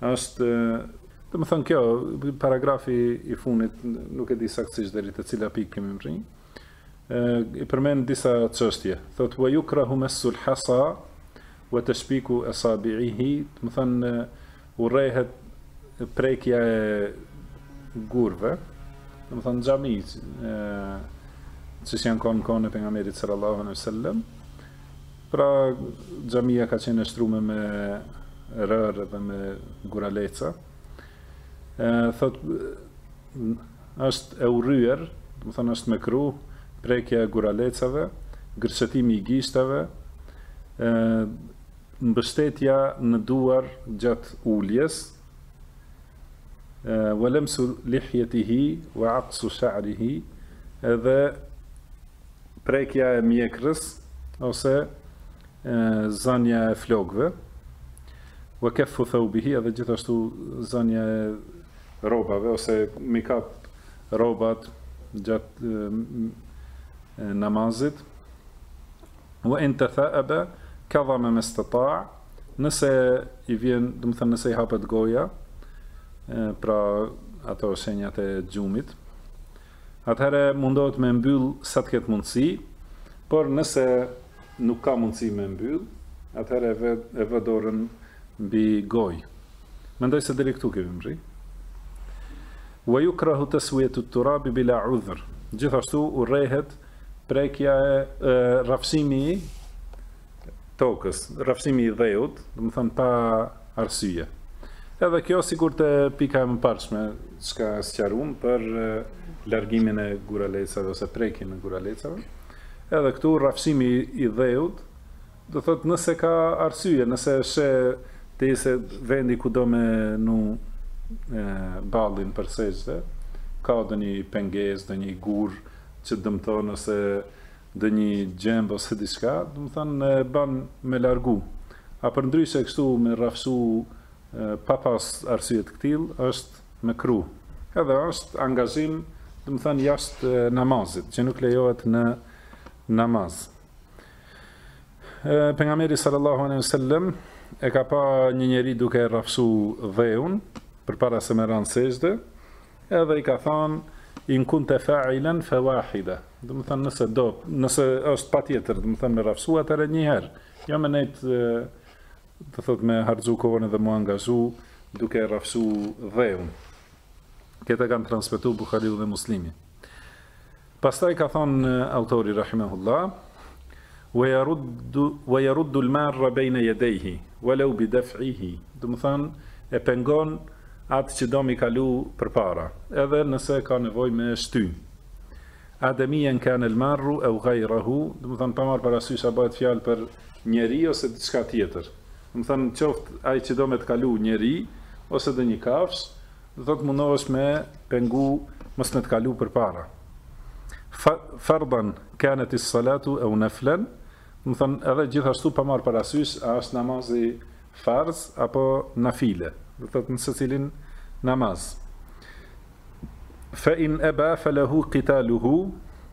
Është, domethënë kjo, paragrafi i fundit, nuk e di saktësisht deri te cila pikë kemi mrri. Ë i përmend disa çështje. Thotë wa yukrahu massul hasa wa tashbiku asabi'ihi, domethënë urrehet prekja e gurve, domethënë xhami, ë si jan kon n'kohën e pejgamberit sallallahu alaihi wasallam. Pra xhamia ka qenë e shtrume me rërë dhe me guraleca. Thot është e urryer, domethënë është mekruh, prekja e guralecave, gërshetimi i gishtave, mbështetja në duar gjatë uljes, wa lamsu lihjetihi wa aqsu sha'rihi, edhe Prekja e mjekrrës ose zania e flokëve, wa kaffu thawbihi edhe gjithashtu zania e rrobave ose mi kap rrobat gjatë namazit, wa in tatha'aba kadhama mastata'a nëse i vjen, domethënë nëse i hapet goja, pra ato shenjat e gjumit, atëherë mundohet me e mbyllë sa të ketë mundësi, por nëse nuk ka mundësi me e mbyllë, atëherë e vë dorën mbi gojë. Mendoj se deri këtu kemi mri. Wa yukrahu taswiyatu at-turabi bila udhr. Gjithashtu urrehet prekja e rrafshimi i tokës, rrafshimi i dheut, domethënë pa arsye. Edhe kjo sikur te pika e mëparshme, çka sqaruam për largimin e guralecave ose prekjen e guralecave. Edhe këtu rrafshimi i dheut, do thotë nëse ka arsye, nëse është te vendi ku do me vnu ballin për sexhde, ka donjë pengesë, donjë gur që dëmton ose Donjë gjemb ose diçka, domethënë ban me largu. A përndryshe kështu me rrafshu pa pas arsye të këtillë është mekruh. Edhe është angazhim, domethënë jashtë namazit, që nuk lejohet në namaz. Pejgamberi sallallahu alejhi we sellem e ka pa një njeri duke rrafshu dheun përpara se me ra në sexhde, Edhe i ka thënë in kunte fa'ilan fa wahida, domethënë nëse do, nëse është patjetër, domethënë me rrafshu atëherë një herë, jo me nejt do thot me harxhu kohën dhe mu angazhu duke rrafshu dheun. Këtë e kanë transmetu Buhariu dhe Muslimi. Pastaj ka thonë autori rahimahullah wa yaruddu wa yaruddu al-marra bayna yadayhi walau bi daf'ihi, domethënë e pengon atë që do m'i kalu përpara, edhe nëse ka nevojë me shty. Adamiyan kana al-marru aw ghayrahu, domethënë pa marrë parasysh a bëhet fjalë për njeri ose diçka tjetër. Domethënë qoftë ai që do me të kalu njeri ose ndonjë kafshë, Duhet të mundohesh me pengu mos me të kalu përpara. Fa, fardhan kanat as-salatu aw naflan, domethënë edhe gjithashtu pa marrë parasysh a është namazi farz apo nafile, do të thotë në secilin namaz. Fa in aba falahu qitaluhu,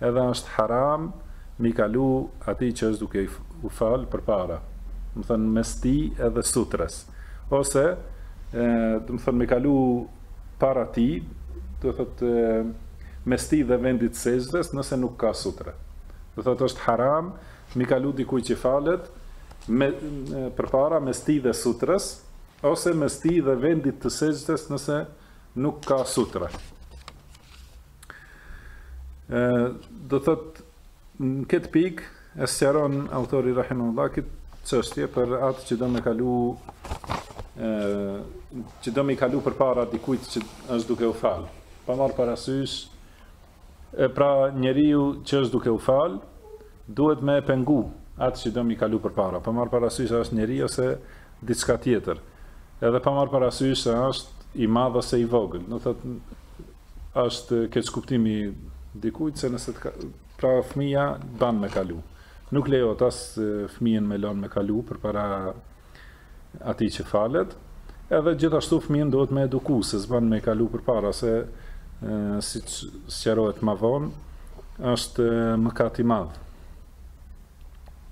Edhe është haram m'i kalu atij që është duke u fal përpara, domethënë mes tij edhe sutres, ose domethënë m'i kalu para tij, do të thotë mes tij dhe vendit sexhdes nëse nuk ka sutre. Do të thotë është haram m'i kalu dikujt që falet me përpara mes tij dhe sutres, ose mes tij dhe vendit të sexhdes nëse nuk ka sutre. Ë do të thotë në këtë pikë e sqaron autori rahimahullah këtë çështje për atë që do me kalu ë që do me kalu përpara dikujt që është duke u fal. Pa marrë parasysh e pra njeriu që është duke u fal duhet me e pengu atë që do me kalu përpara. Pa marrë parasysh se është njeri ose diçka tjetër. Edhe pa marrë parasysh se është i madh ose i vogël. Do thotë Është keqkuptimi i dikujt se nëse të ka, pra fëmija ban me kalu. Nuk lejohet as fëmijën me lënë me kalu përpara atij që falet. Edhe gjithashtu fëmijën duhet me eduku se s'ban me kalu përpara se siç sqarohet më vonë është mëkat i madh.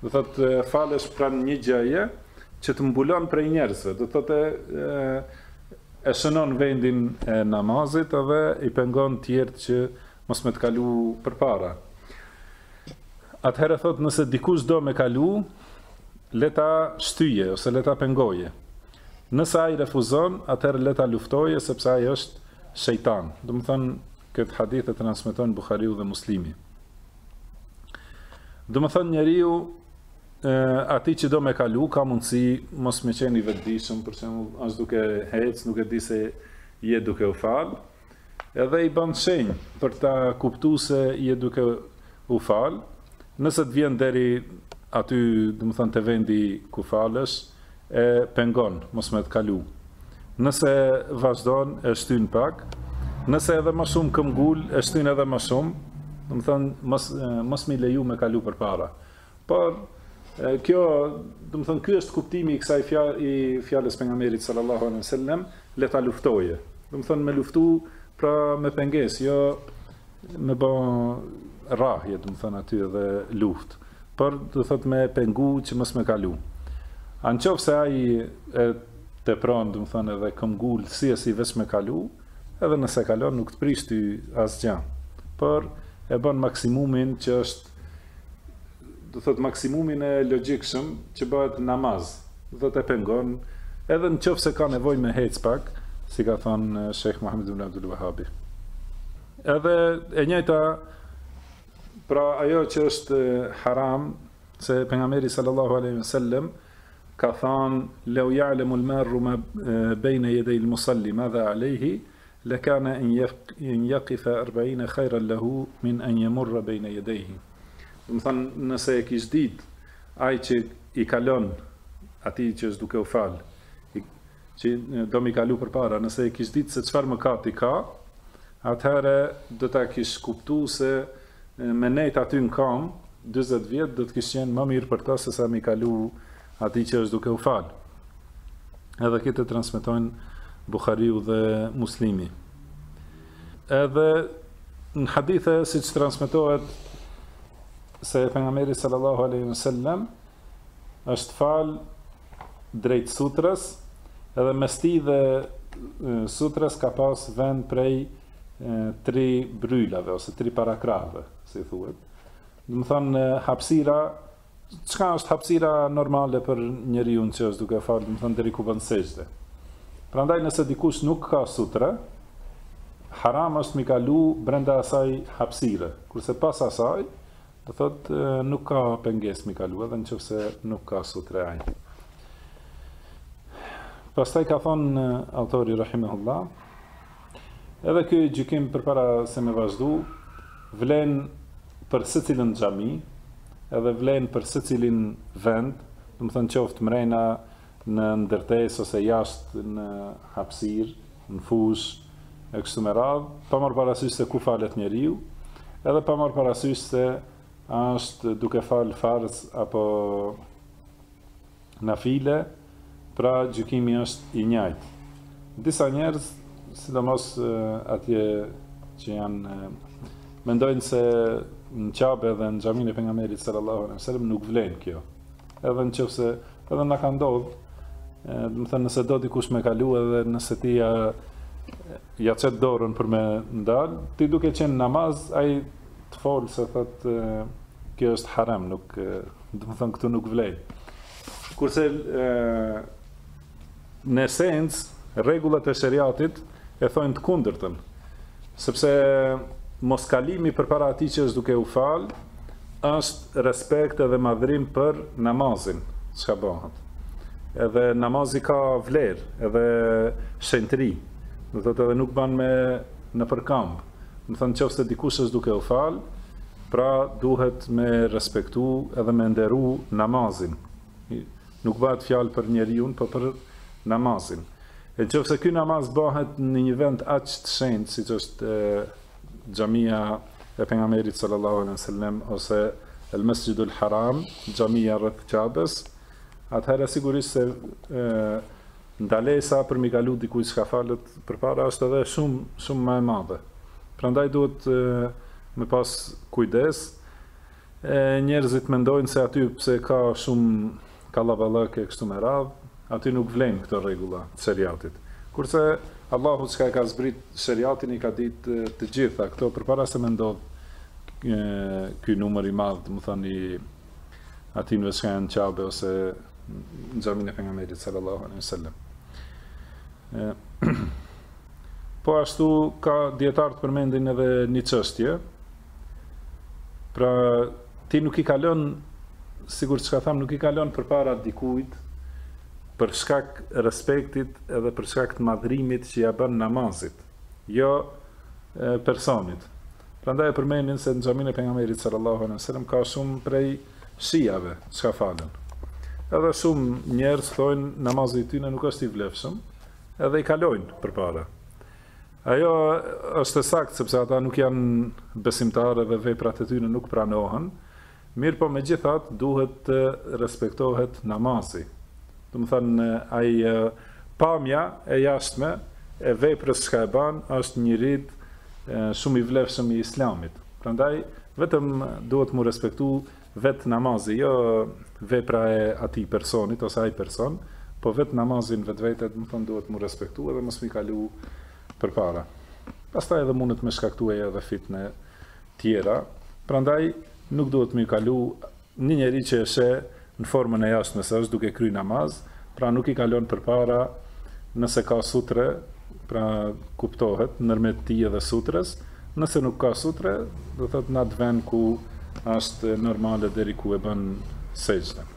Do të thotë falesh pranë një gjëje që të mbulon prej njerëzve. Do të thotë e shënon vendin e namazit edhe i pengon të tjerët që mos me të kalu përpara. Atëherë thotë nëse dikush do me kalu, le ta shtyjë ose le ta pengojë. Nëse ai refuzon, atëherë le ta luftojë sepse ai është shejtan. Domethënë këtë hadith e transmeton Buhariu dhe Muslimi. Domethënë njeriu, e, atij që do me kalu, ka mundësi, mos me qenë i vetëdijshëm, për shembull është duke hecë, nuk e di se je duke u falë, edhe i bën shenjë për ta kuptu se je duke u falë, nëse të vjen deri aty, domethënë, te vendi ku falesh, e pengon mos me të kalu. Nëse vazhdon e shtyn pak, nëse edhe ma shumë këmbgul e shtyn edhe ma shumë, domethënë mos me e leju me kalu përpara. Por kjo, domethënë ky është kuptimi i kësaj fjalës pejgamberit sallallahu alejhi wasallam, le ta luftoje. Domethënë me luftu pra me pengesë, jo Me bo rrahje, domethënë aty edhe luftë, por do thotë me pengu që mos me kalu. A në qoftë se ai e tepron, domethënë edhe këmbgul, si e si veç me kalu, edhe nëse kalon nuk të prish ty asgja. Por e bon maksimumin që është do të thotë maksimumin e logjikshëm që bëhet në namaz. E pengon, edhe në qoftë se ka nevojë me ecë pak, si ka thënë Sheikh Muhammed ibn Abdul Wahhabi. Edhe e njëjta pra ajo që është haram se pejgamberi sallallahu alaihi wasallam ka thënë lew ya'lamu al-marru ma bayna yaday al-musalli madha alayhi Lekane en yaqife arbaine khayran lehu min en yamurra bejne jedejhi, domethënë nëse e kish ditë ai që i kalon atij që është duke u fal, që do mi kalu përpara, nëse e kish ditë se çfarë mëkati ka, atëherë do ta kish kuptu se me nejt aty në kamë 40 vjet do të kish qenë ma mirë për ta se sa mi kalu atij që është duke u fal. Edhe këtë e transmetojnë Buhariu dhe Muslimi. Edhe në hadithe siç transmetohet se pejgamberi sallallahu alaihi wasallam është fal drejt sutrës, edhe mes tij dhe sutrës ka pas vend prej tri brylave ose tri parakrahëve, si thuhet. Domethënë hapësira Çka është hapësira normale për njeriun që është duke fal, domethënë deri ku bën sexhde. Prandaj nëse dikush nuk ka sutre, haram është mi kalu brenda asaj hapësire, kurse pas asaj, do thot nuk ka pengesë mi kalu, edhe në qoftë se nuk ka sutre ai. Pastaj ka thonë autori Rahimehullah, Edhe ky gjykim përpara se me vazhdu, vlen për secilën xhami, edhe vlen për secilin vend, domethënë qoftë mrena në ndërtesë ose jashtë në hapësirë, në fushë e kështu me radhë, pa marrë parasysh se ku falet njeriu, edhe pa marrë parasysh se a është duke falë farz apo Nafile, pra, gjykimi është i njëjtë. Disa njerëz, sidomos atje që janë, mendojnë se në Kabe dhe në xhamin e pejgamberit sallallahu alaihi wasallam nuk vlen kjo. Edhe në qoftë se, edhe na ka ndodhur, domethënë nëse do dikush me kalu, edhe nëse ti ia, ia qet dorën për me ndal, ti duke qenë n'namaz, ai Të fol se thotë kjo është harem, domethënë këtu nuk vlen. Kurse në esencë rregullat e sheriatit e thojnë të kundërtën. Sepse moskalimi përpara atij që është duke u fal është respekt edhe madhrim për namazin, çka bëhet. Edhe namazi ka vlerë edhe shenjtëri. Domethënë edhe nuk ban me nëpërkamb. Domethënë në qoftë se dikush është duke u falë, pra duhet me respektu edhe me nderu namazin. Nuk bëhet fjalë për njeriun, po për namazin. E në qoftë se ky namaz bëhet në një vend aq të shenjtë, siç është e, xhamia e pejgamberit sallallahu alejhi ve sellem, ose el Mesxhidul Haram, xhamia rreth Qabes, atëherë sigurisht se e, Ndalesa për m'i kalu dikujt çka falet përpara është edhe shumë, shumë ma e madhe. Prandaj duhet me pas kujdes. E, njerëzit mendojnë se aty pse ka shumë kallaballëk e kështu me radhë, aty nuk vlen këto rregulla të sheriatit. Kurse Allahu çka e ka zbrit sheriatin i ka ditë të gjitha këto përpara se me ndodh ky numër i madh, domethënë i atynve çka janë n'Qabe ose në xhaminë e pejgamberit sallallahu alaihi wasallam. Po ashtu ka dijetarë që përmendin edhe një çështje, pra ti nuk i kalon, sikur çka thamë, nuk i kalon përpara dikujt, për shkak respektit edhe për shkak të madhrimit që ia bën namazit. jo personit. Prandaj e përmendin se në xhaminë e Pejgamberit sallallahu alejhi ve sellem ka shumë prej shiave çka falen. Edhe shumë njerëz thojnë namazi i tyne nuk është i vlefshëm, edhe i kalojnë përpara. Ajo është e saktë sepse ata nuk janë besimtarë dhe veprat e tyne nuk pranohen, Mirëpo megjithatë duhet të respektohet namazi. Domethënë ajo pamja e jashtme e veprës çka e ban është një rit shumë i vlefshëm i Islamit. Prandaj vetëm duhet mu respektu vetë namazi, jo vepra e atij personit ose ai person, po vetë namazi n'vetvete, domethënë duhet mu respektu edhe mos m'i kalu përpara. Pastaj edhe mundet me shkaktu edhe fitne tjera, prandaj nuk duhet me kalu një njeri që e sheh në formën e jashtme se është duke kry namaz, pra nuk i kalon përpara nëse ka sutre, pra kuptohet ndërmjet tij edhe sutres, nëse nuk ka sutre, domethënë në atë vend ku është normale deri ku e bën sexhdën.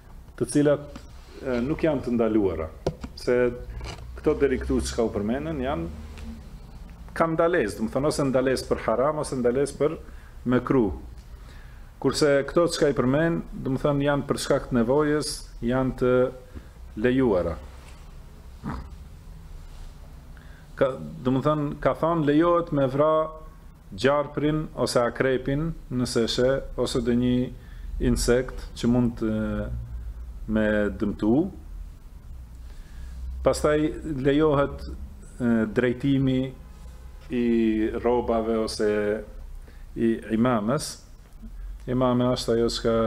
të cilat nuk janë të ndaluara, se këto deri këtu çka u përmenën, janë kanë ndalesë, domethënë ose ndalesë për haram, ose ndalesë për mekruh. Kurse këto çka i përmend, domethënë janë për shkak të nevojës, janë të lejuara. Domethënë, ka thënë lejohet me vra Gjarprin ose akrepin nëse e sheh ose ndonjë insekt që mund me dëmtu. Pastaj lejohet drejtimi i rrobave ose i imames. Imame është ajo çka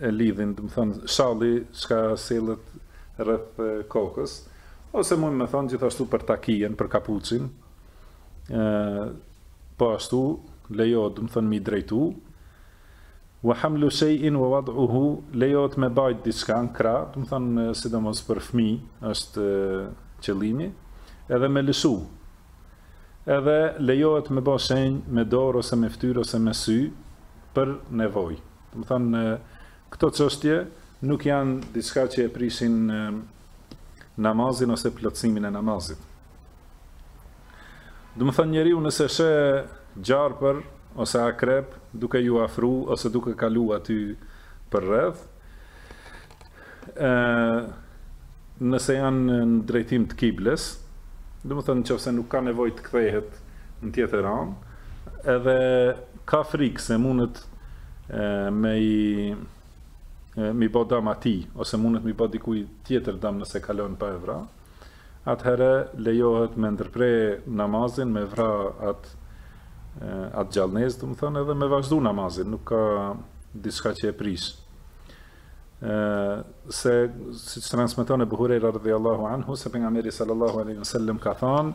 e lidhin, domethonë shalli çka sillet rreth kokës ose mund me thon gjithashtu për takijen, për kapuçin, po ashtu lejohet domethonë m'i drejtu wa hamlu shay'in wa wad'uhu lejohet me bajt diçka në krah domethonë sidomos për fëmijë është qëllimi edhe me lëshu edhe lejohet me bë shenjë me dorë ose me fytyrë ose me sy për nevojë. Domethonë këto çështje nuk janë diçka që e prishin namazin ose plotësimin e namazit. Domethonë njeriu nëse sheh gjarpër ose akrep duke iu afru ose duke kalu aty përreth, e, nëse janë në drejtim të kibles, domethonë qoftë se nuk ka nevojë të kthehet në tjetër anë, edhe ka frikë se mundet me i bë dëm atij ose mundet m'i bë dikujt tjetër dëm nëse kalon pa e vra. atëherë lejohet me ndërpre namazin, me vra atë atë gjallnesë, domethonë edhe me vazhdu namazin, nuk ka diçka që e prish. Ë se siç transmeton Ebu Hurejra radhiyallahu anhu se pejgamberi sallallahu alaihi wasallam ka thënë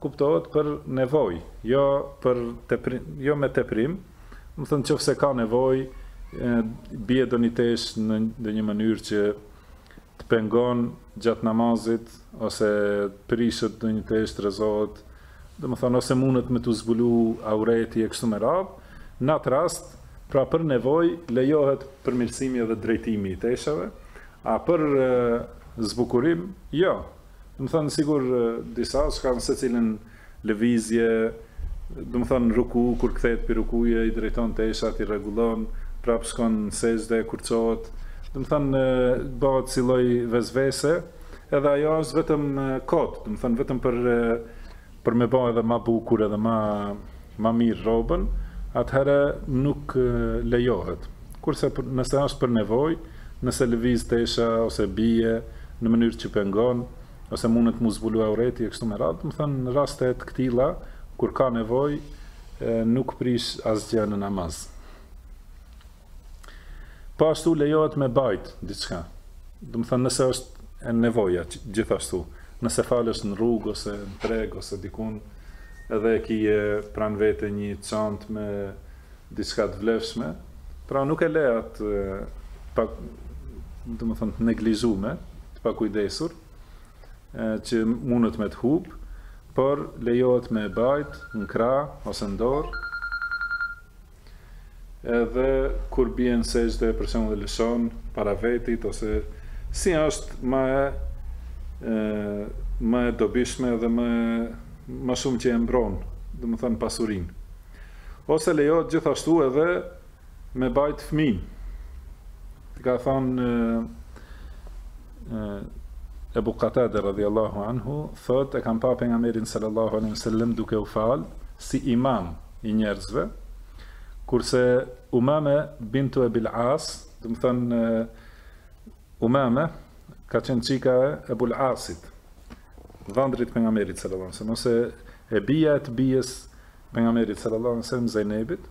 kuptohet për nevojë, jo për teprim, jo me teprim, domethonë qoftë se ka nevojë, bie ndonjë tesh në ndonjë mënyrë që të pengon gjatë namazit ose prishet ndonjë tesh të rrezohet, domethonë ose mundet me t'u zbulu aureti e kështu me radhë, në atë rast, pra për nevojë lejohet përmirësimi edhe drejtimi i teshave, a për zbukurim, jo, Domethënë sikur disa që kanë secilën lëvizje, domethënë ruku kur kthehet prej rukuje i drejton teshat i rregullon, prap shkon në sexhde kur çohet. Domethënë bëhet si lloj vesvese, edhe ajo është vetëm kot, domethënë vetëm për për me ba edhe ma bukur edhe ma ma mirë rrobën, atëherë nuk lejohet. Kurse nëse është për nevojë, nëse lëviz tesha ose bie në mënyrë që pengon ose mundet m'u zbulu aureti e kështu me radhë, domethënë në raste të këtilla kur ka nevojë nuk prish asgjë në namaz. Po ashtu lejohet me bajt diçka. Domethënë nëse është e nevoja gjithashtu, nëse falesh në rrugë ose në treg ose dikun, edhe e ki pranë vete një çantë me diçka të vlefshme, pra nuk e le atë pa domethënë të neglizhume, të pakujdesur, që mundet me të hup, por lejohet me e bajt në krah ose në dorë, Edhe kur bie në sexhde për shembull e lëshon para vetit ose si është ma e ma e dobishme dhe ma e ma shumë që e mbron, domethënë pasurinë. Ose lejohet gjithashtu edhe me bajt fëmijën. E ka thënë Ebu Katade radijallahu anhu, thotë e kam pa pejgamberin sallallahu alaihi wasallam duke u fal si imam, i njerëzve, kurse Umame bintu Ebil As, domethënë Umame, ka qenë çika e Ebul Asit, dhëndrit pejgamberit sallallahu alaihi wasallam ose e bija e të bijës pejgamberit sallallahu alaihi wasallam Zainebit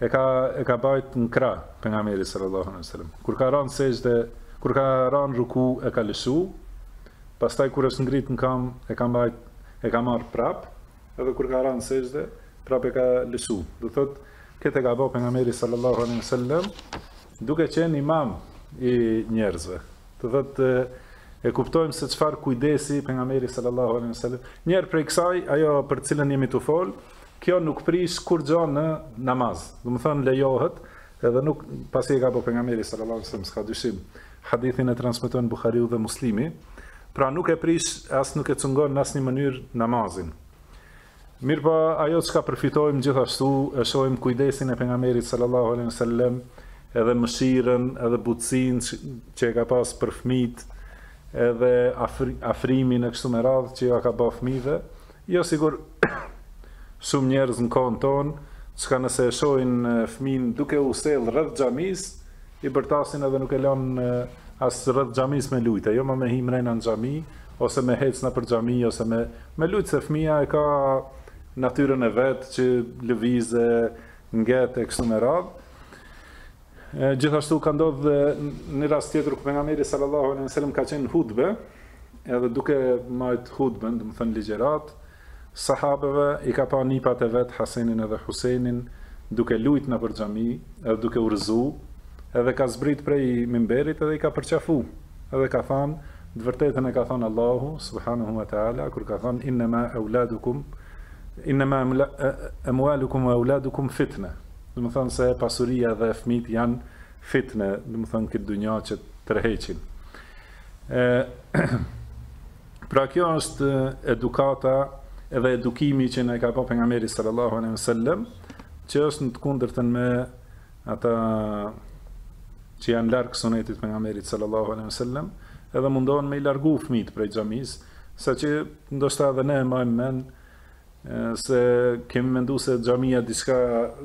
e ka e ka bajt në krah pejgamberi sallallahu alaihi wasallam kur ka rënë sexhde kur ka rënë ruku e ka lëshu pastaj kur është ngrit në kambë e ka mbajt e ka marrë prap edhe kur ka ra në sexhde prap e ka lëshu domethënë këtë e ka bë pejgamberi sallallahu alaihi wasallam duke qenë imam i njerëzve domethënë e kuptojmë se çfarë kujdesi pejgamberi sallallahu alaihi wasallam një herë prej kësaj ajo për të cilën jemi tu fol kjo nuk prish kurgjo në namaz domethënë lejohet Edhe nuk pasi e ka bërë pejgamberi sallallahu alajhi wasallam, s'ka dyshim. Hadithin e transmeton Buhariu dhe Muslimi. Pra nuk e prish, as nuk e cungon në asnjë mënyrë namazin. Mirëpo, po, ajo që ka përfitojmë gjithashtu, e shojmë kujdesin e pejgamberit sallallahu alaihi sallam, edhe mëshirën, edhe butësinë që, që e ka pas për fmijt, edhe afri, afrimin e kështu me radhë që ia ka ba fmijve, Jo sigur shumë njerëz në kohën tonë, çka nëse e shohin fëmijën duke u sjell rreth xhamisë, i bërtasin edhe nuk e lanë as rreth xhamisë me lujt, jo ma me hi mrena në xhami, ose me hec nëpër xhami, ose me me lujt se fëmija e ka natyrën e vet që lëviz e nget e kështu me radhë. Gjithashtu ka ndodh në një rast tjetër ku pejgamberi sallallahu alejhi ve sellem ka qenë në hutbe, edhe duke majt hutben, domethënë ligjëratë, sahabeve i ka pa nipat e vet Hasenin edhe Husenin duke lujt nëpër xhami, edhe duke u rrëzu, edhe ka zbrit prej mimberit edhe i ka përqafu, edhe ka thanë, të vërtetën e ka thanë Allahu subhanahu wa taala kur ka thanë inna ma auladukum inna ma amwalukum wa auladukum fitna. Domethënë se pasuria dhe fëmijët janë fitne, domethënë në këtë dynja që tërheqin. Ë Pra kjo është edukata edhe edukimi që na ka bo pejgamberi sallallahu alejhi wasallam, që është në të kundërtën me ata që janë larg sunetit pejgamberit sallallahu alejhi wasallam, edhe mundohen me i largu fëmijët prej xhamisë, saqë ndoshta edhe ne e majmë mend se kemi mendu se xhamia diçka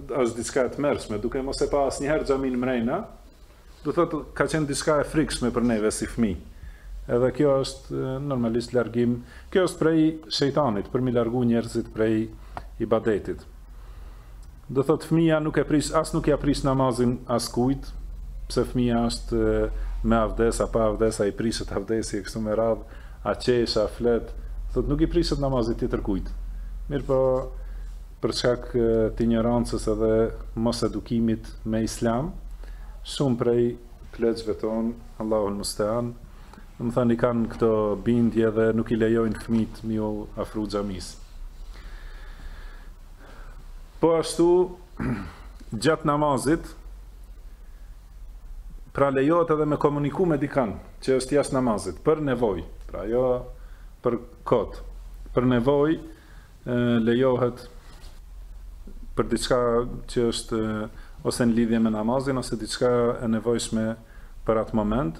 është diçka e tmerrshme, duke mos e pa asnjëherë xhamin mrejna, do thotë ka qenë diçka e frikshme për neve si fëmijë. Edhe kjo është normalisht largim, kjo është prej shejtanit për me i largu njerëzit prej ibadetit. Do thotë fëmija nuk e prish, as nuk ja prish namazin askujt, pse fëmija është me avdes, a pa avdes, a i prishet avdesi e kështu me radhë, a qesh, a flet, thotë nuk i prishet namazi tjetërkujt. Mirëpo, për shkak të injorancës edhe mosedukimit me islam, shumë prej pleqve tonë, Allahul Mustean, domethënë i kanë këto bindje dhe nuk i lejojnë fëmijët me iu afru xhamisë. Po ashtu, gjatë namazit, pra lejohet edhe me komuniku me dikënd, që është jashtë namazit, për nevojë, pra jo për kot, për nevojë, lejohet për diçka që është ose në lidhje me namazin, ose diçka e nevojshme për atë moment,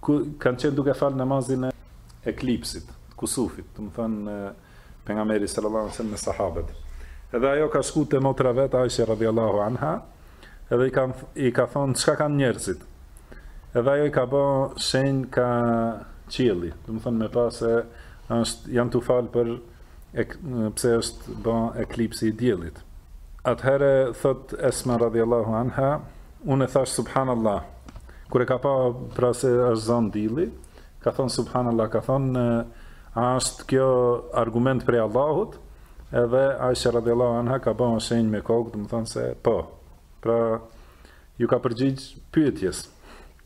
ku kanë qenë duke falë namazin e eklipsit, kusufit, domethënë pejgamberi sallallahu alaihi sallam me sahabet. Edhe ajo ka shku te motra e vet, Aisha radiallahu anha, edhe i ka, i ka thonë, çka kanë njerëzit? Edhe ajo i ka bo shenjë kah qielli, domethënë me pas e është, janë tu falë për e, pse është bo eklipsi i diellit. Atëherë, thot Esma radiallahu anha, Unë thash subhanallah. Kur e ka pa pra se është zon dilli, ka thon subhanallah, ka thon a është kjo argument prej Allahut? Edhe Aisha radhiyallahu anha ka bënë shenjë me kokë, domethonë se po. Pra ju ka përgjigj pyetjes.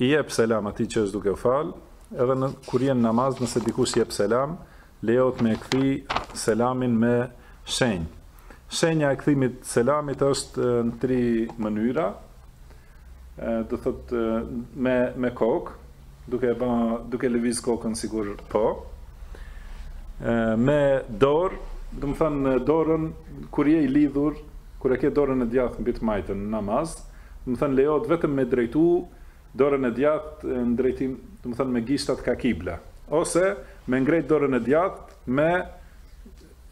I jep selam atij që është duke u fal, edhe në kur je në namaz, nëse dikush t'jep selam, lejohet me e kthy selamin me shenjë. Shenja e kthimit selamit është në tri mënyra. Do thotë me me kokë, duke e ba, duke lëviz kokën sikur po. Me dorë, domethonë dorën kur je i lidhur, kur e ke dorën e djathtë mbi të majtën në namaz, Domethonë lejohet vetëm me drejtu dorën e djathtë në drejtim, domethonë me gishtat ka kibla, ose me ngrejt dorën e djathtë me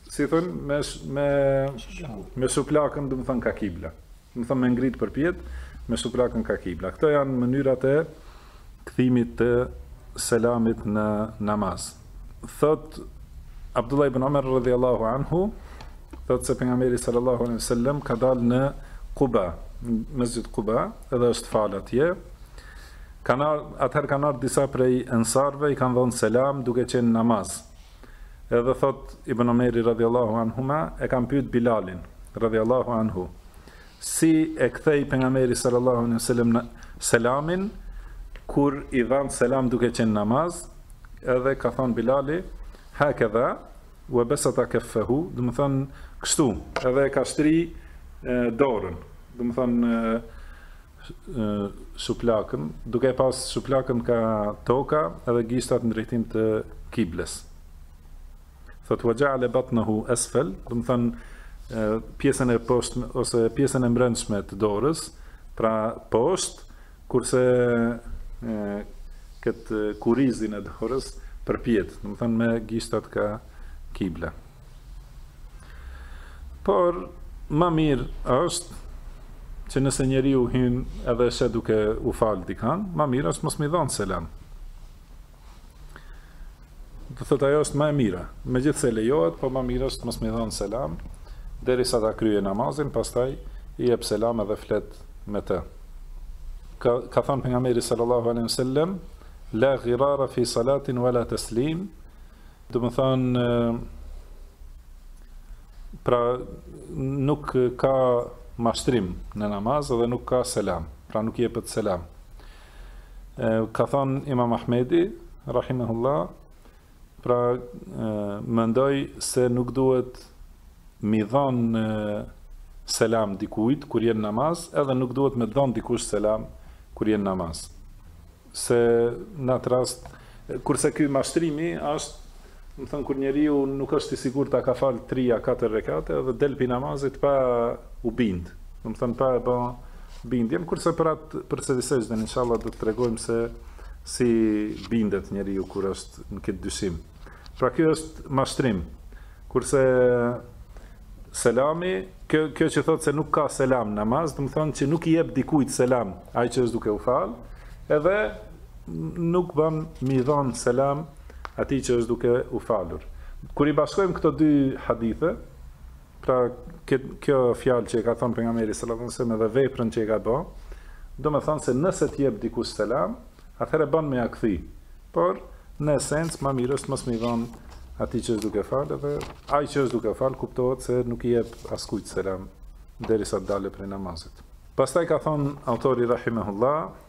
si thon me me me shuplakën, domethonë ka kibla. Domethonë me ngrit përpjet me shuplakën ka kibla. Këto janë mënyrat e kthimit të selamit në namaz. thot Abdullah ibn Umar radhiyallahu anhu thot se pejgamberi sallallahu alaihi wasallam ka dal në Quba, në Mesjid Quba, edhe është fal atje. Atëherë kanë ardh disa prej ensarve i kanë dhon selam duke qenë n'namaz. Edhe thot Ibn Umari radhiyallahu anhuma e kam pyet Bilalin radhiyallahu anhu Si e kthej Pejgamberi sallallahu alejhi ve sellem selamin kur i dhan selam duke qenë n'namaz, edhe ka thonë Bilali, hakadha wa basata kaffahu, domethonë kështu, edhe ka shtri dorën, domethonë shuplakën, duke e pas shuplakën ka toka edhe gishtat në drejtim të kibles. Thot wa ja'ala batnahu asfal, domethon pjesën e poshtme ose pjesën e mbrendshme të dorës, pra poshtë, kurse këtë kurizin e dorës përpjetë, domethënë me gishtat ka kibla. Por, ma mirë është, që nëse njeri u hynë edhe sheh duke u falë dikan, ma mirë është mos m'i dhonë selam. Do thotë ajo është ma e mira. Megjithëse lejohet, po ma mirë është mos m'i dhon selam derisa ta kryejë namazin, pastaj i jep selam edhe flet me të. Ka ka thënë pejgamberi sallallahu alaihi wasallam, la ghirara fi salatin wala taslim. Domethonë pra nuk ka mashtrim në namaz dhe nuk ka selam, pra nuk jepet selam. ka thënë Imam Ahmedi rahimahullah pra mendoj se nuk duhet mi dhon selam dikujt kur jeni namaz edhe nuk duhet me dhon dikush selam kur jeni namaz se në atë rast Kurse ky mashtrimi është, do të thonë kur njeriu nuk është i sigurt a ka fal tri a katër rekate dhe del prej namazit pa u bind, do të thonë pa e bë bindjen, kurse për atë për sehvi sexhden inshallah do të tregojmë se si bindet njeriu kur është në këtë dyshim. Pra ky është mashtrim. Kurse selami, kjo, kjo që thotë se nuk ka selam namaz, domethonë që nuk i jep dikujt selam, ai që është duke u falë, edhe nuk bën mi dhon selam atij që është duke u falur. Kur i bashkojmë këto dy hadithe, pra kjo fjalë që e ka thënë pejgamberi sallallahu alajhi wasallam dhe veprën që e ka bë, do të thonë se nëse të jep dikush selam, atëherë bën me ia kthy. Por në esencë më mirë është mos me i dhon atij që është duke u fal dhe ai që është duke u fal kuptohet se nuk i jep askujt selam derisa të dalë prej namazit. Pastaj ka thënë autori rahimahullahu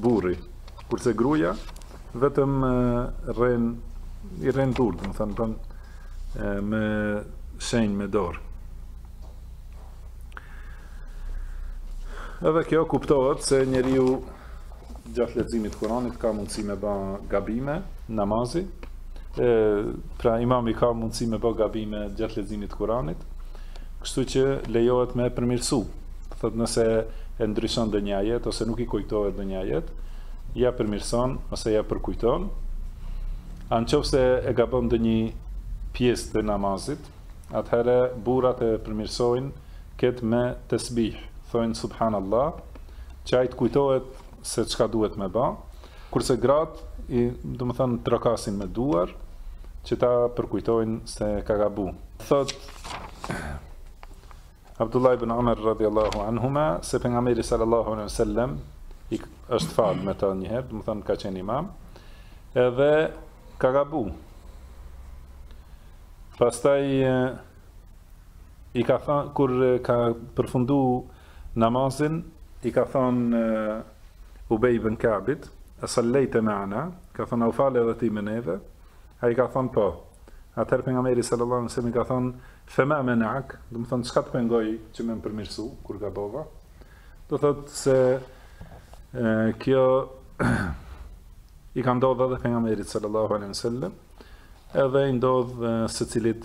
burri, kurse gruaja vetëm rreh, i rreh durt, domethënë bën me shenjë me dorë. Edhe kjo kuptohet se njeriu gjatë leximit të Kuranit ka mundësi me bë gabime namazi. E, pra imami ka mundësi me bë gabime gjatë leximit të Kuranit. Kështu që lejohet me e përmirësu. Do thotë nëse e ndryshon ndonjë ajet ose nuk i kujtohet ndonjë ajet, ja përmirëson ose ja përkujton. A në qofë se e gabon ndonjë pjesë të namazit, atëherë burrat e përmirësojnë këtë me tesbih, thojnë subhanallah, që ai të kujtohet se çka duhet me ba, Kurse gratë i, domethënë, trokasin me duar, që ta përkujtojnë se ka gabu. Thotë Abdullah ibn Omer radhiyallahu anhuma se pejgamberi sallallahu alaihi wasallam i është falë me ta një herë, domethënë ka qenë imam, edhe ka gabu. Pastaj i ka thënë kur ka përfundu Namazin, i ka thënë Ubej ibn Ka'bit, e sallejte meana, ka thënë, a u fale edhe ti me neve? Ai ka thënë, po. Atëherë pejgamberi sallallahu alaihi wasallam i ka thënë, fema mena'ak, domethonë çka të pengoi që me më përmirësu kur gabova? Do thotë se e, kjo i ka ndodhur edhe pejgamberit sallallahu alaihi wasallam, edhe i ndodh secilit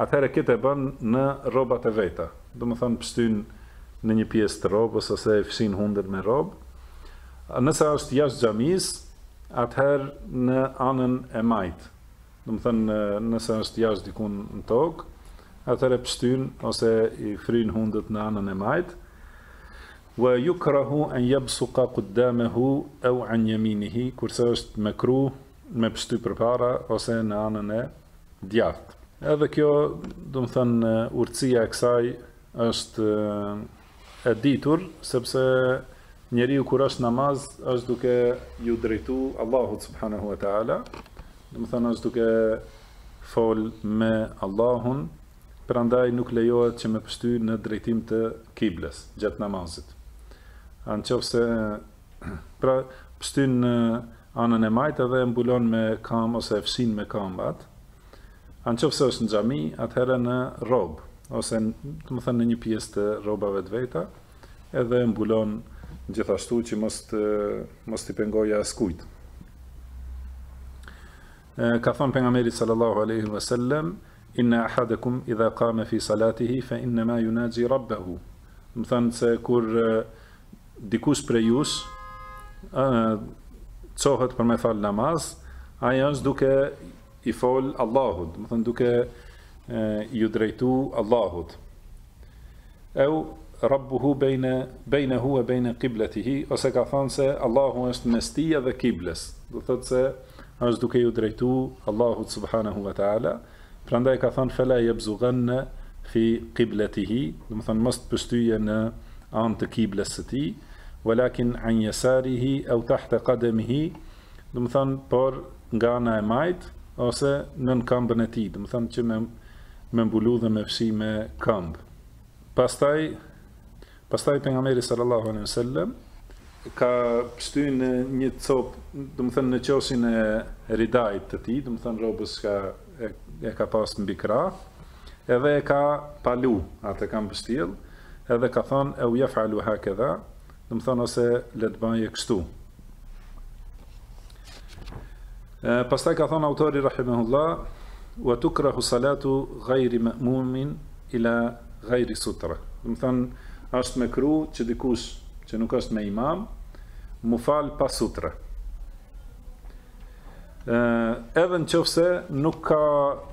atëherë këtë e bën në rrobat e veta, domethënë pshtyn në një pjesë të rrobës ose e fshin hundën me rrobë, nëse është jashtë xhamisë, atëherë në anën e majtë, domethënë nëse është jashtë diku në tokë, atëherë pshtyn ose i fryn hundët në anën e majtë, wa yukrahu an yabsuqa qudamahu aw an yaminihi kurse është mekruh me pështy përpara ose në anën e djathtë. Edhe kjo, domethënë, urtësia e kësaj është e ditur, sepse njeriu kur është namaz, është duke ju drejtu Allahut subhanahu wa taala, domethënë është duke fol me Allahun, prandaj nuk lejohet që me pështy në drejtim të kibles gjatë namazit. A në qoftë se pra pështyn në Anën e majtë edhe e mbulon me kamë ose e fshin me kamë atë, a në qoftë se është në xhami, atëherë në rrobë, ose domethënë në një pjesë të rrobave të veta, edhe e mbulon gjithashtu që mos të mos t'i pengojë askujt. Ka thënë pejgamberi sallallahu alaihi wasallam, inna ahadakum idha qama fi salatihi fa inna ma yunaji rabbahu. Do të thonë se kur Dikush prej jush, ë, çohet për me fal namaz, ai është duke i fol Allahut, domethënë duke e, ju drejtu Allahut. Eu Rabbuhu bejne, bejnehu ue bejne kibletihi, ose ka thonë se Allahu është mes tij edhe kibles, do thotë se është duke ju drejtu Allahut subhanahu wa ta'ala, Prandaj ka thënë fela yabzuqanna fi qiblatihi, domethënë mos të pështyje në anë të kibles së tij, walakin an yasarihi aw tahta qadamihi, domethënë por nga ana e majtë ose nën këmbën e tij, domethënë që me me mbulu dhe me fshi me këmbë. Pastaj pastaj pejgamberi sallallahu alaihi wasallam ka pshty në një copë, domethënë në qoshin e ridait të tij, domethënë rrobës që e, e ka pas mbi krah, edhe e ka palu, atë e ka mbështjell, edhe ka thënë eu yafalu hakadha, Domethënë, ose le të bëje kështu. E, pastaj ka thonë autori, Rahimehullah, wa tukrahu salatu gajri ma'mumin ila gajri sutra. Domethënë, është mekruh që dikush që nuk është me imam, m'u falë pa sutra. edhe në qoftë se nuk, ka,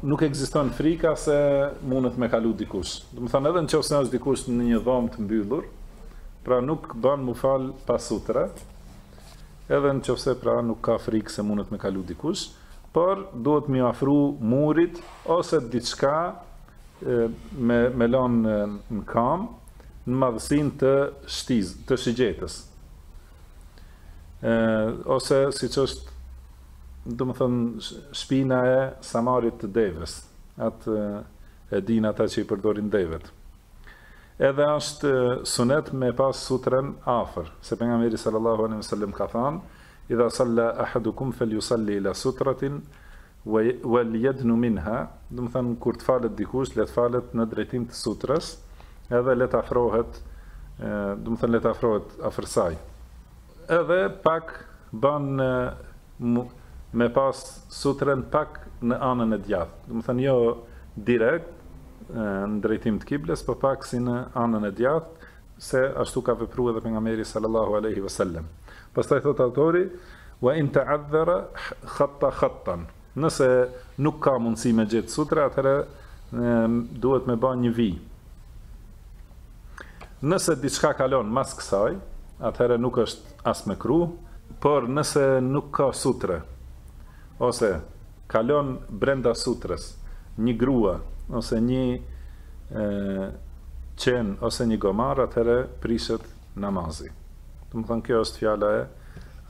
nuk ekziston frika se mundet me kalu dikush. Domethënë edhe në qoftë se është dikush në një dhomë të mbyllur, pra nuk ban m'u fal pa sutre, edhe në qoftë se pra nuk ka frikë se mundet me kalu dikush, por duhet m'iu afru murit ose diçka me, me lanë në kambë, në madhësinë të shtizës, të shigjetës. Ë ose siç është domethënë shpina e samarit të devesë, atë e dinë ata që i përdorin devet. Edhe është sunet me pas sutren afër, se pejgamberi sallallahu alaihi wasallam ka thënë, "Idha salla ahadukum falyusalli ila sutratin Wal yadnu minha, domethënë kur të falet dikush, le të falet në drejtim të sutrës, edhe le të afrohet, domethënë le të afrohet afër saj. Edhe pak ban me pas sutrën pak në anën e djathtë, domethënë jo direkt në drejtim të kibles, por pak si në anën e djathtë, se ashtu ka vepru edhe pejgamberi sallallahu alejhi ve sellem pastaj thotë autori wa in ta'adhdhara khatta khattan nëse nuk ka mundësi me gjetë sutre atëherë duhet me ban një vijë nëse diçka kalon mas kësaj atëherë nuk është as mekruh por nëse nuk ka sutre ose Kalon brenda sutrës, një grua, ose një qen, ose një gomar, atëherë prishet namazi. Domethënë, kjo është fjala e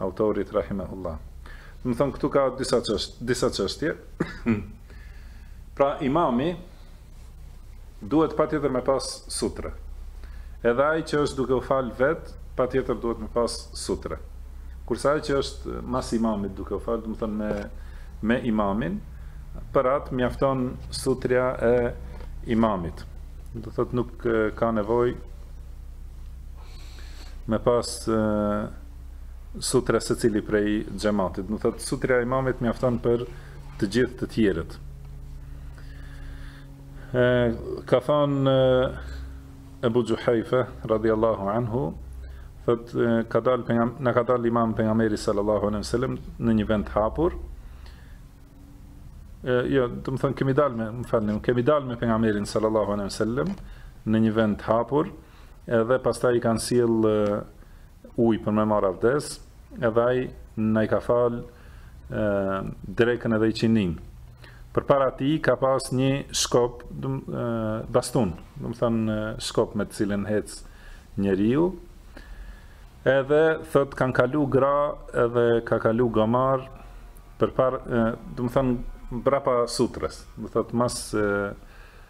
autorit rahimehullah. Domethënë, këtu ka disa çështje. Pra, imami, duhet patjetër me pas sutre. Edhe ai që është duke u fal vet, patjetër duhet me pas sutre. Kurse ai që është mas imamit duke u fal, domethënë me me imamin, për atë mjafton sutrja e imamit. Do thotë nuk ka nevojë me pas sutre secili prej xhematit. Do thotë, sutrja e imamit mjafton për të gjithë të tjerët. ka thënë Ebu Xhuhajfe radhiyallahu anhu thotë ka dal pejgam na ka dal imam pejgamberi sallallahu alaihi wasallam në një vend të hapur e, jo domethënë kemi dal me më falni kemi dal me pejgamberin sallallahu alaihi wasallam në një vend të hapur edhe pastaj i kanë sjell ujë për me marrë avdes, edhe ai na i ka falë drekën edhe ikindinë. Përpara tij ka pas një shkop dum, e, bastun, domethënë shkop me të cilin hec njeriu, edhe thotë kanë kalu gra edhe ka kalu gomar përpara, domethënë brapa sutres, dhe thotë mas e,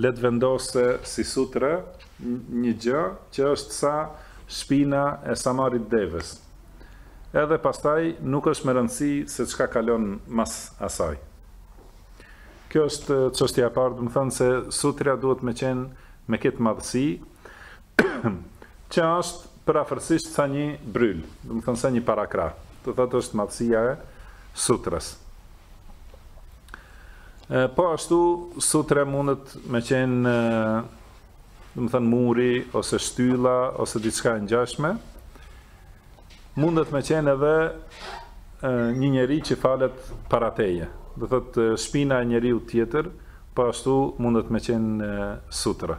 Le të vendose si sutre një gjë që është sa shpina e samarit të devesë. Edhe pastaj nuk është me rëndësi se çka kalon mas asaj. Kjo është çështja e parë, domethënë se sutrja duhet me qenë me këtë madhësi, që është përafërsisht sa një bërryl, domethënë sa një parakrah. Do thotë është madhësia e sutres. E, po ashtu sutra mundet me qenë domethënë muri ose shtylla ose diçka e ngjashme. Mundet me qenë edhe një njeri që falet para teje. Do thotë shpina e njeriut tjetër, po ashtu mundet me qenë sutra.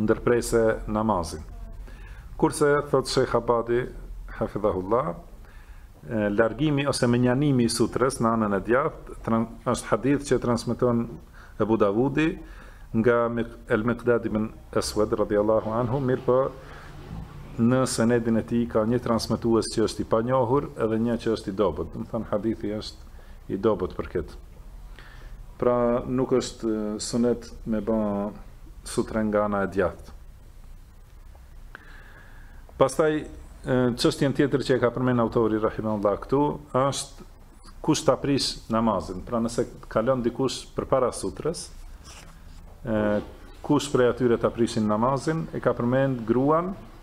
ndërprese namazin. Kurse, thotë Shejh Abadi, hafidhahullah, largimi ose mënjanimi i sutres në anën e djathtë, është hadith që e transmeton Ebu Davudi nga El Mikdad ibn Esved, radiallahu anhu, mirëpo në senedin e tij ka një transmetues që është i panjohur edhe një që është i dobët. Domethënë, hadithi është i dobët për këtë. Pra nuk është sunet me ba sutre nga ana e djathtë. Pastaj çështjen tjetër që e ka përmend autori rahimahullah këtu është kush ta prish namazin. Pra nëse kalon dikush përpara sutres, ë kush prej atyre ta prishin namazin, e ka përmend gruan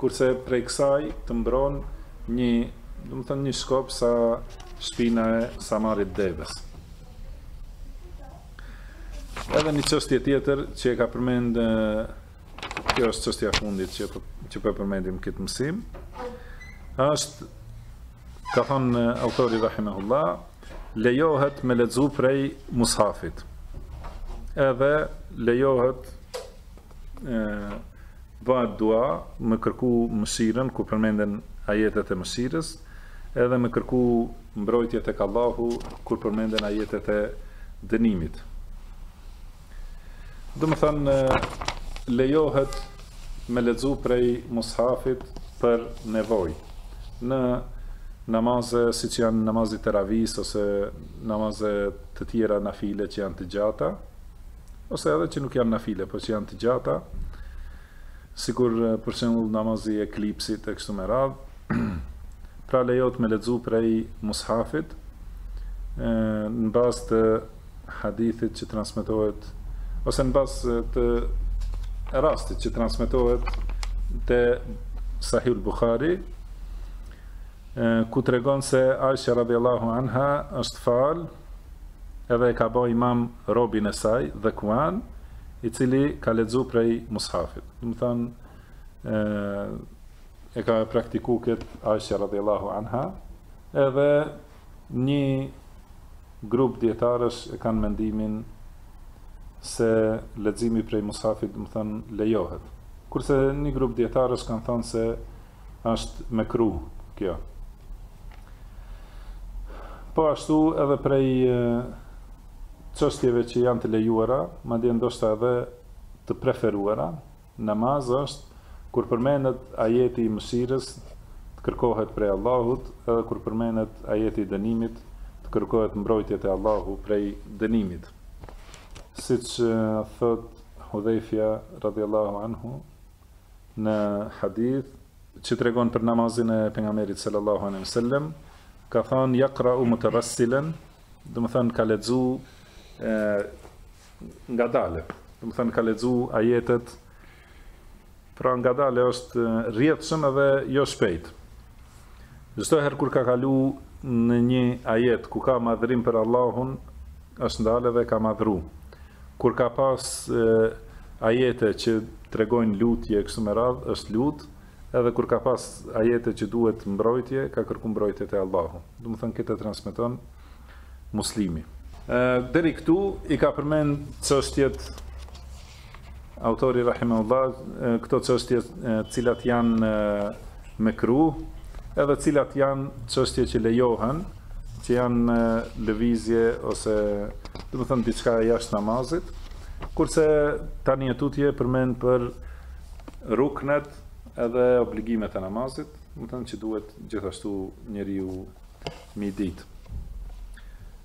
Kurse prej kësaj të mbron një, domethënë një shkop sa shpina e samarit të devesë. Edhe një çështje tjetër që e ka përmend kjo është çështja e fundit që po, që po e përmendim këtë mësim. Është ka thonë autori rahimahullah lejohet me lexu prej mushafit. Edhe lejohet ë Bëhet dua me kërku mëshirën kur përmenden ajetet e mëshirës, edhe me kërku mbrojtje tek Allahu kur përmenden ajetet e dënimit. Domethënë lejohet me lexu prej mushafit për nevojë në namaze siç janë namazi i teravisë ose namaze të tjera nafile që janë të gjata, Ose edhe që nuk janë nafile, por që janë të gjata, sikur për shembull namazi i eklipsit e kështu me radhë, pra lejohet me lexu prej mushafit në bazë të hadithit që transmetohet ose në bazë të rastit që transmetohet te Sahih al-Bukhari ku tregon se Aisha radhiyallahu anha është fal edhe e ka ba imam robin e saj Dhekuan i cili ka lexu prej mushafit domethanë e ka praktiku kët Aisha radhiyallahu anha edhe një grup dietarësh e kanë mendimin se leximi prej mushafit domethanë lejohet kurse një grup dietarësh kanë thanë se është mekruh kjo. Po ashtu edhe prej çështjeve që janë të lejuara, madje ndoshta edhe të preferuara, n'namaz është kur përmendet ajeti i mëshirës, të kërkohet prej Allahut, edhe kur përmendet ajeti i dënimit, të kërkohet mbrojtje te Allahu prej dënimit. Siç thotë Hudhejfja radhiyallahu anhu, Në hadith që tregon për namazin e pejgamberit sallallahu alejhi ve sellem ka thanë yaqra'u mutarassilan, domethanë ka lexu ë ngadalë, domethanë ka lexu ajetet pra ngadalë e rrjedhshëm edhe jo shpejt. Çdo herë kur ka kalu në një ajet ku ka madhërim për Allahun, është ndalë edhe ka madhëru. Kur ka pas e, ajete që tregojnë lutje e kështu me radhë, është lutë, edhe kur ka pas ajete që duhet mbrojtje, ka kërku mbrojtje te Allahu. Domethanë këtë e transmeton Muslimi. E, deri këtu i ka përmend çështjet Autori rahimahullah këto çështje të cilat janë mekruh, edhe cilat janë çështje që lejohen, që janë lëvizje ose domethanë diçka e jashtë namazit. Kurse tani e tutje përmend për ruknet edhe obligimet e namazit, domethanë që duhet gjithashtu njeriu m'i ditë.